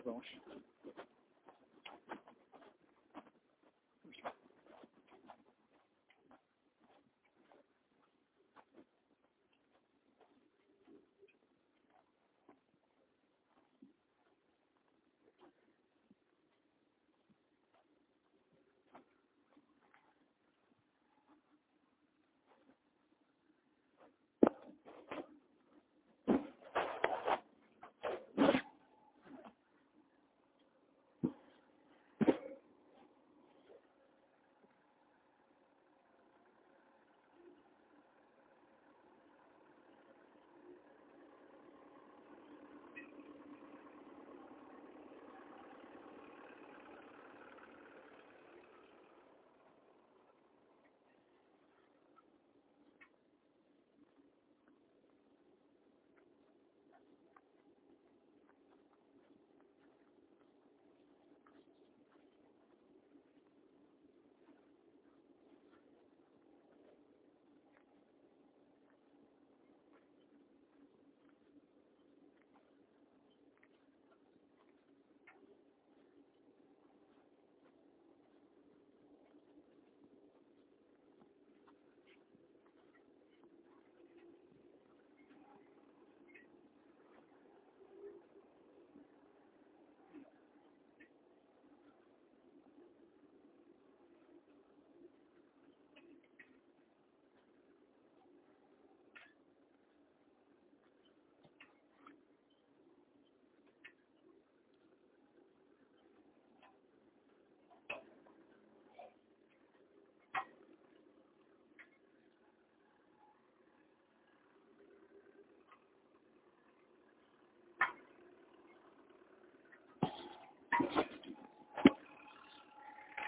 revanche. that.